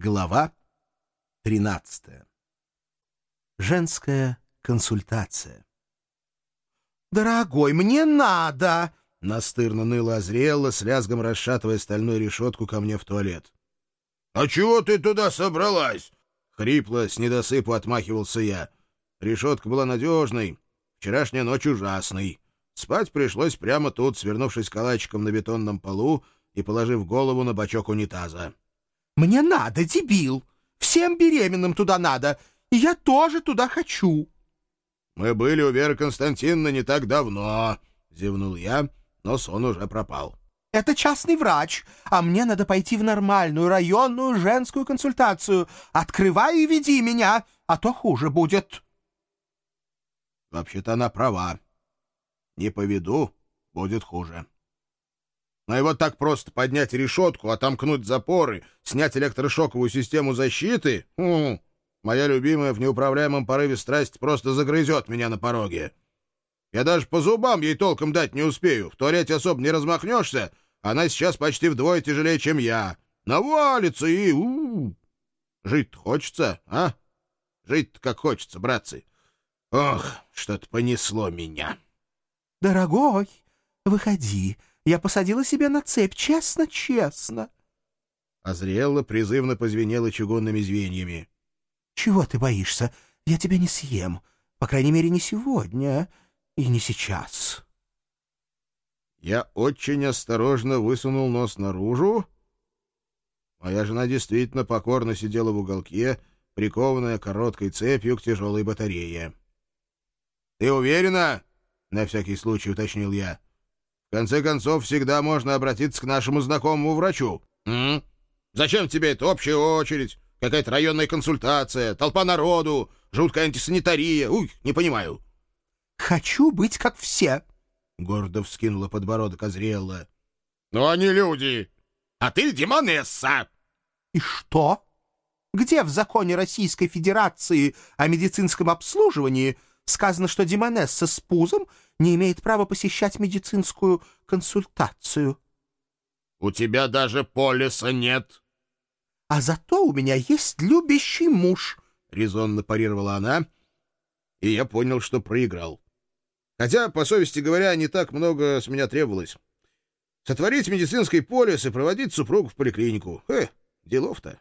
Глава 13. Женская консультация. «Дорогой, мне надо!» — настырно ныла Азриэлла, с лязгом расшатывая стальную решетку ко мне в туалет. «А чего ты туда собралась?» — хрипло, с недосыпу отмахивался я. Решетка была надежной, вчерашняя ночь ужасной. Спать пришлось прямо тут, свернувшись калачиком на бетонном полу и положив голову на бачок унитаза. «Мне надо, дебил! Всем беременным туда надо, и я тоже туда хочу!» «Мы были у Веры Константиновны не так давно», — зевнул я, но сон уже пропал. «Это частный врач, а мне надо пойти в нормальную районную женскую консультацию. Открывай и веди меня, а то хуже будет». «Вообще-то она права. Не поведу, будет хуже». Но вот так просто поднять решетку, отомкнуть запоры, снять электрошоковую систему защиты... Хм, моя любимая в неуправляемом порыве страсть просто загрызет меня на пороге. Я даже по зубам ей толком дать не успею. В туалете особо не размахнешься. Она сейчас почти вдвое тяжелее, чем я. Навалится и... У -у -у. жить хочется, а? Жить как хочется, братцы. Ох, что-то понесло меня. «Дорогой, выходи, я посадила себя на цепь, честно-честно. Азриэлла призывно позвенела чугунными звеньями. — Чего ты боишься? Я тебя не съем. По крайней мере, не сегодня и не сейчас. Я очень осторожно высунул нос наружу. Моя жена действительно покорно сидела в уголке, прикованная короткой цепью к тяжелой батарее. — Ты уверена? — на всякий случай уточнил я. В конце концов, всегда можно обратиться к нашему знакомому врачу. М? Зачем тебе это общая очередь? Какая-то районная консультация, толпа народу, жуткая антисанитария. Уй, не понимаю. Хочу быть как все. Гордо вскинула подбородок Азриэлла. Но они люди. А ты демонесса. И что? Где в законе Российской Федерации о медицинском обслуживании сказано, что демонесса с пузом не имеет права посещать медицинскую консультацию. — У тебя даже полиса нет. — А зато у меня есть любящий муж, — резонно парировала она, и я понял, что проиграл. Хотя, по совести говоря, не так много с меня требовалось. Сотворить медицинский полис и проводить супругу в поликлинику. Э, делов-то.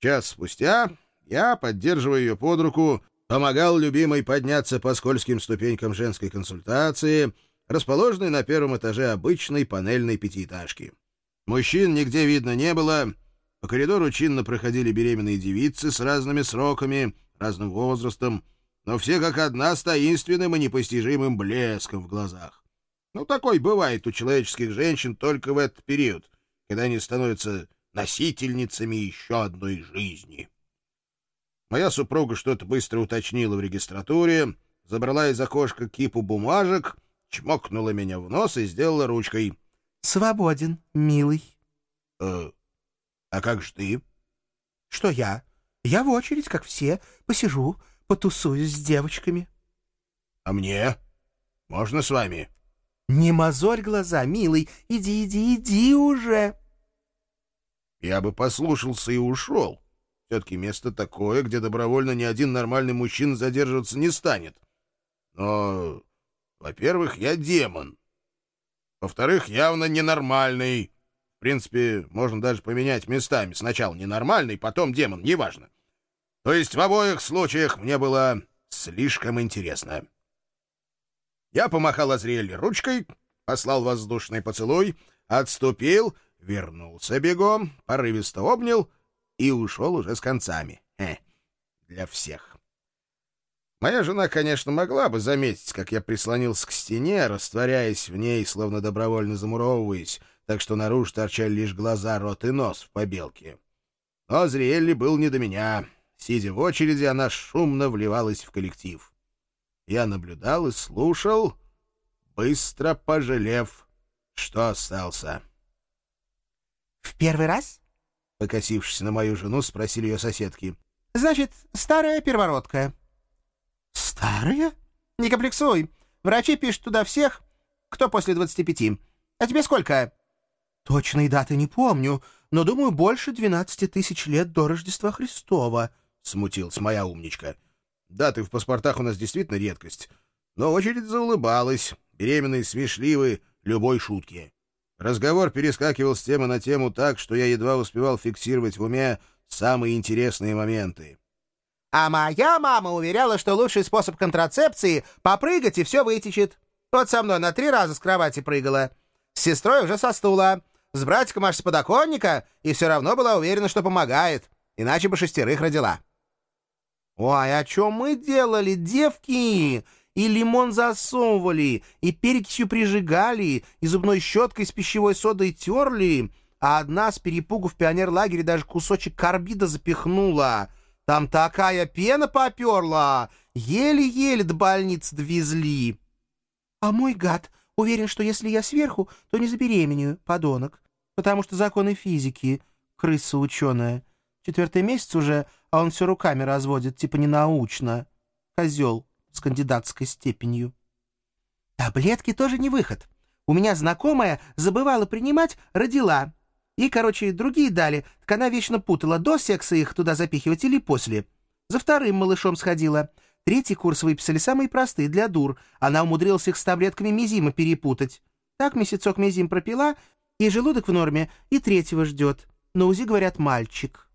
Час спустя я, поддерживая ее под руку, помогал любимой подняться по скользким ступенькам женской консультации, расположенной на первом этаже обычной панельной пятиэтажки. Мужчин нигде видно не было. По коридору чинно проходили беременные девицы с разными сроками, разным возрастом, но все как одна с таинственным и непостижимым блеском в глазах. Ну, такой бывает у человеческих женщин только в этот период, когда они становятся носительницами еще одной жизни. Моя супруга что-то быстро уточнила в регистратуре, забрала из окошка кипу бумажек, чмокнула меня в нос и сделала ручкой. — Свободен, милый. Э, — А как же ты? — Что я? Я в очередь, как все, посижу, потусуюсь с девочками. — А мне? Можно с вами? — Не мозорь глаза, милый, иди, иди, иди уже. Я бы послушался и ушел. Все-таки место такое, где добровольно ни один нормальный мужчина задерживаться не станет. Но, во-первых, я демон. Во-вторых, явно ненормальный. В принципе, можно даже поменять местами. Сначала ненормальный, потом демон, неважно. То есть в обоих случаях мне было слишком интересно. Я помахал Азриэле ручкой, послал воздушный поцелуй, отступил, вернулся бегом, порывисто обнял — и ушел уже с концами. Хе, для всех. Моя жена, конечно, могла бы заметить, как я прислонился к стене, растворяясь в ней, словно добровольно замуровываясь, так что наружу торчали лишь глаза, рот и нос в побелке. Но Зриэлли был не до меня. Сидя в очереди, она шумно вливалась в коллектив. Я наблюдал и слушал, быстро пожалев, что остался. — В первый раз? Покосившись на мою жену, спросили ее соседки. «Значит, старая первородка». «Старая? Не комплексуй. Врачи пишут туда всех, кто после двадцати пяти. А тебе сколько?» «Точной даты не помню, но, думаю, больше 12 тысяч лет до Рождества Христова», — смутилась моя умничка. «Даты в паспортах у нас действительно редкость. Но очередь заулыбалась, беременные смешливы любой шутки. Разговор перескакивал с темы на тему так, что я едва успевал фиксировать в уме самые интересные моменты. «А моя мама уверяла, что лучший способ контрацепции — попрыгать, и все вытечет. Вот со мной на три раза с кровати прыгала. С сестрой уже со стула. С братиком аж с подоконника, и все равно была уверена, что помогает. Иначе бы шестерых родила». «Ой, а что мы делали, девки?» И лимон засовывали, и перекисью прижигали, и зубной щеткой с пищевой содой терли, а одна с перепугу в пионерлагере даже кусочек карбида запихнула. Там такая пена поперла, еле-еле до больницы довезли. А мой гад уверен, что если я сверху, то не забеременею, подонок, потому что законы физики, крыса ученая. Четвертый месяц уже, а он все руками разводит, типа ненаучно. Козел с кандидатской степенью. Таблетки тоже не выход. У меня знакомая забывала принимать, родила. И, короче, другие дали, так она вечно путала, до секса их туда запихивать или после. За вторым малышом сходила. Третий курс выписали самые простые, для дур. Она умудрилась их с таблетками мизима перепутать. Так месяцок мизим пропила, и желудок в норме, и третьего ждет. На УЗИ, говорят, мальчик.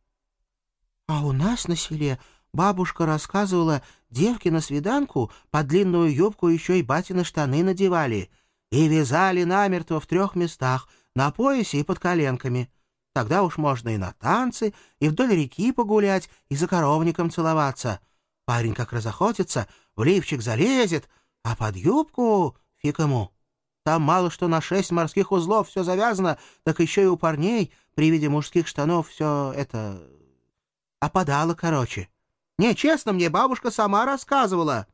А у нас на селе Бабушка рассказывала, девки на свиданку под длинную юбку еще и батины штаны надевали и вязали намертво в трех местах, на поясе и под коленками. Тогда уж можно и на танцы, и вдоль реки погулять, и за коровником целоваться. Парень как разохотится, в лифчик залезет, а под юбку фиг ему. Там мало что на шесть морских узлов все завязано, так еще и у парней при виде мужских штанов все это... опадало, короче. Не, честно, мне бабушка сама рассказывала.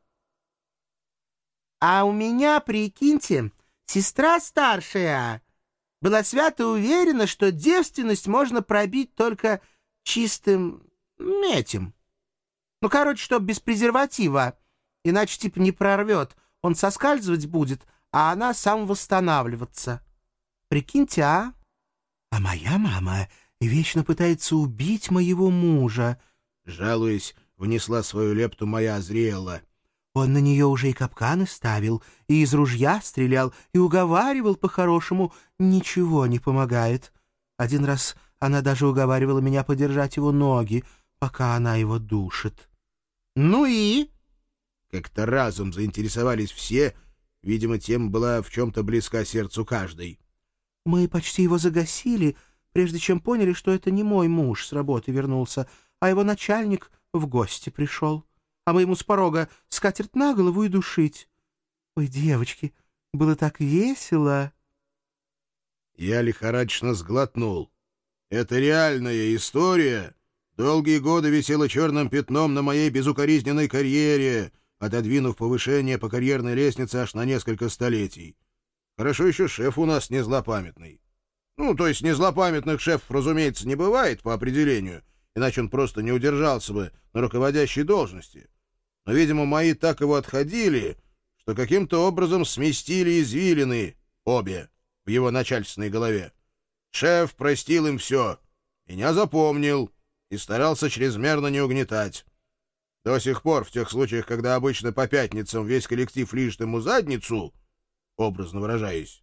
А у меня, прикиньте, сестра старшая была свято уверена, что девственность можно пробить только чистым этим. Ну, короче, чтоб без презерватива, иначе типа не прорвет. Он соскальзывать будет, а она сам восстанавливаться. Прикиньте, а? А моя мама вечно пытается убить моего мужа, жалуясь внесла свою лепту моя зрела. Он на нее уже и капканы ставил, и из ружья стрелял, и уговаривал по-хорошему. Ничего не помогает. Один раз она даже уговаривала меня подержать его ноги, пока она его душит. «Ну и?» Как-то разом заинтересовались все, видимо, тем была в чем-то близка сердцу каждой. «Мы почти его загасили, прежде чем поняли, что это не мой муж с работы вернулся, а его начальник — в гости пришел, а мы ему с порога скатерть на голову и душить. Ой, девочки, было так весело!» Я лихорадочно сглотнул. «Это реальная история. Долгие годы висела черным пятном на моей безукоризненной карьере, отодвинув повышение по карьерной лестнице аж на несколько столетий. Хорошо еще шеф у нас не злопамятный. Ну, то есть не злопамятных шефов, разумеется, не бывает по определению, иначе он просто не удержался бы на руководящей должности. Но, видимо, мои так его отходили, что каким-то образом сместили извилины обе в его начальственной голове. Шеф простил им все, меня запомнил и старался чрезмерно не угнетать. До сих пор, в тех случаях, когда обычно по пятницам весь коллектив лижет ему задницу, образно выражаясь,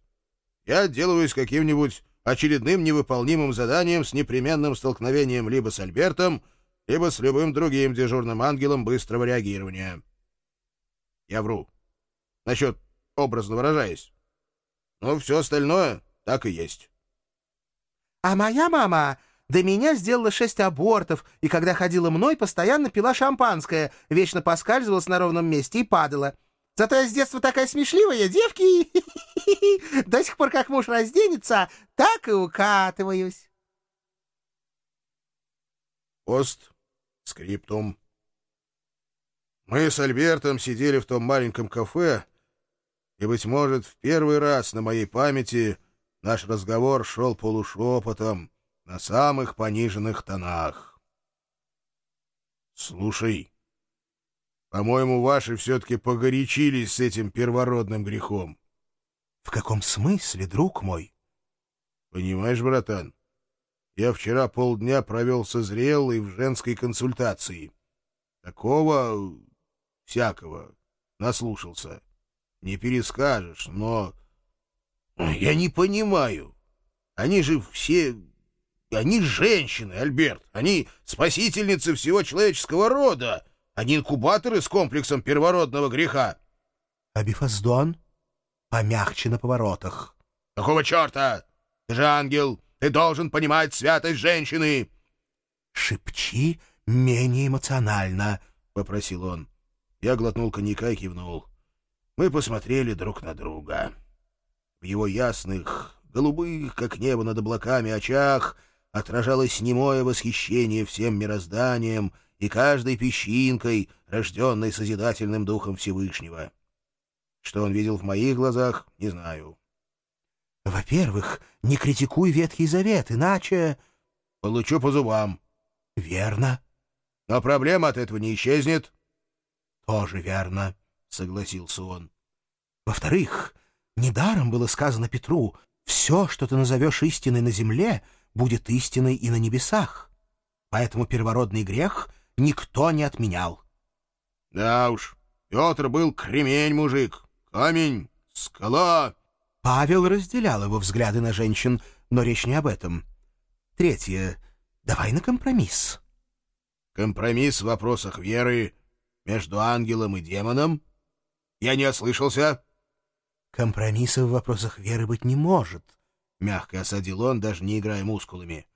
я отделываюсь каким-нибудь очередным невыполнимым заданием с непременным столкновением либо с Альбертом, либо с любым другим дежурным ангелом быстрого реагирования. Я вру. Насчет образно выражаясь. Но все остальное так и есть. А моя мама до меня сделала шесть абортов, и когда ходила мной, постоянно пила шампанское, вечно поскальзывалась на ровном месте и падала. Зато я с детства такая смешливая, девки. До сих пор, как муж разденется, так и укатываюсь. Пост скриптум. Мы с Альбертом сидели в том маленьком кафе, и, быть может, в первый раз на моей памяти наш разговор шел полушепотом на самых пониженных тонах. «Слушай, по-моему, ваши все-таки погорячились с этим первородным грехом. — В каком смысле, друг мой? — Понимаешь, братан, Я вчера полдня провел со зрелой в женской консультации. Такого всякого наслушался. Не перескажешь, но... Я не понимаю. Они же все... Они женщины, Альберт. Они спасительницы всего человеческого рода. Они инкубаторы с комплексом первородного греха. А Бифаздон помягче на поворотах. Какого черта? Ты же ангел. Ты должен понимать святость женщины. Шепчи менее эмоционально, — попросил он. Я глотнул коньяка и кивнул. Мы посмотрели друг на друга. В его ясных, голубых, как небо над облаками, очах отражалось немое восхищение всем мирозданием и каждой песчинкой, рожденной Созидательным Духом Всевышнего. Что он видел в моих глазах, не знаю. Во-первых, не критикуй Ветхий Завет, иначе... Получу по зубам. Верно. Но проблема от этого не исчезнет. Тоже верно, согласился он. Во-вторых, недаром было сказано Петру, все, что ты назовешь истиной на земле, будет истиной и на небесах. Поэтому первородный грех никто не отменял. Да уж, Петр был кремень мужик, камень, скала. Павел разделял его взгляды на женщин, но речь не об этом. Третье. Давай на компромисс. Компромисс в вопросах веры между ангелом и демоном? Я не ослышался? Компромисса в вопросах веры быть не может, — мягко осадил он, даже не играя мускулами.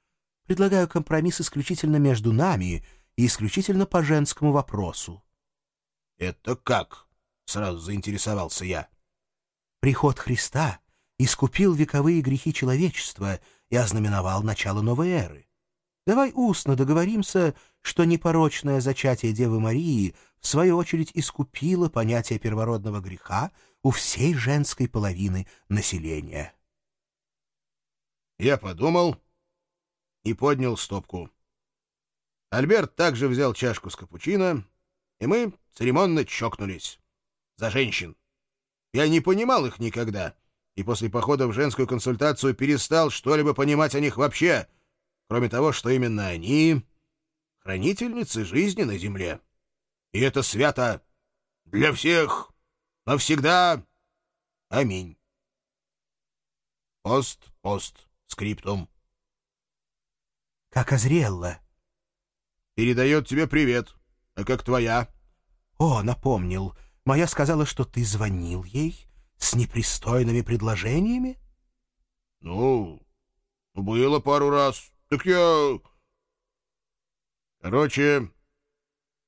Предлагаю компромисс исключительно между нами и исключительно по женскому вопросу. — Это как? — сразу заинтересовался я. Приход Христа искупил вековые грехи человечества и ознаменовал начало новой эры. Давай устно договоримся, что непорочное зачатие Девы Марии в свою очередь искупило понятие первородного греха у всей женской половины населения. Я подумал и поднял стопку. Альберт также взял чашку с капучино, и мы церемонно чокнулись. За женщин. Я не понимал их никогда, и после похода в женскую консультацию перестал что-либо понимать о них вообще, кроме того, что именно они — хранительницы жизни на земле. И это свято для всех, навсегда. Аминь. Пост, пост, скриптум. Как Азриэлла. Передает тебе привет. А как твоя? О, напомнил. Моя сказала, что ты звонил ей с непристойными предложениями? — Ну, было пару раз. Так я... Короче,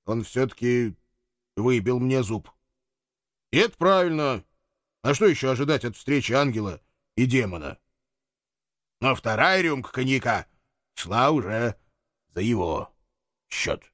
он все-таки выбил мне зуб. И это правильно. А что еще ожидать от встречи ангела и демона? Но вторая рюмка коньяка шла уже за его счет.